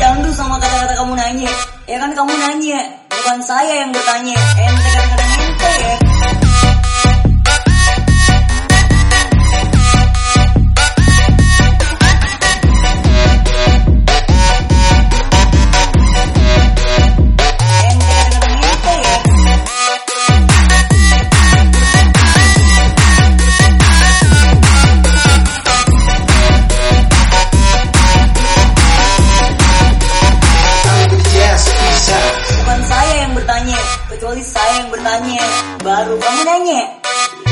Jangan tuh sama kata-kata kamu nanya. Ya kan kamu nanya, bukan saya yang bertanya. Ente Baru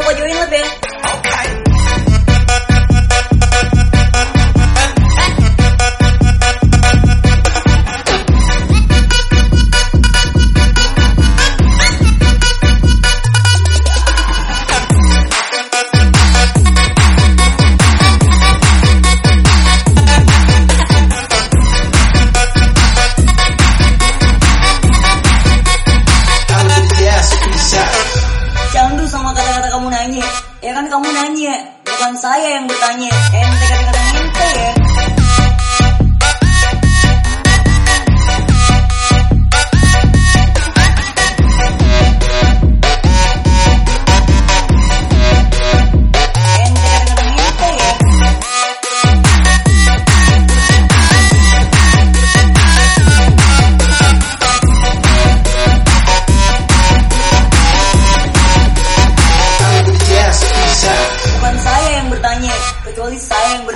know what you're in the bed. Nanya, bukan saya yang bertanya. Ente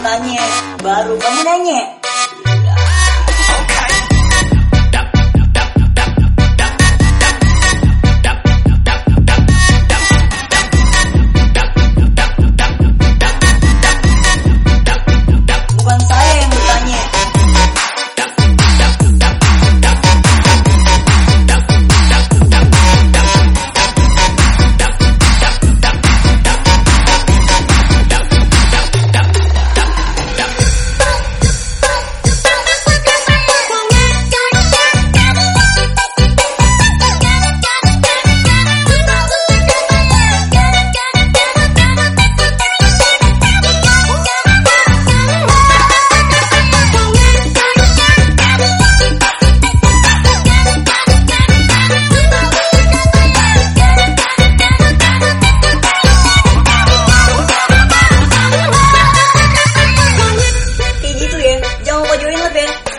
bertanya, baru kamu nanya. What you in?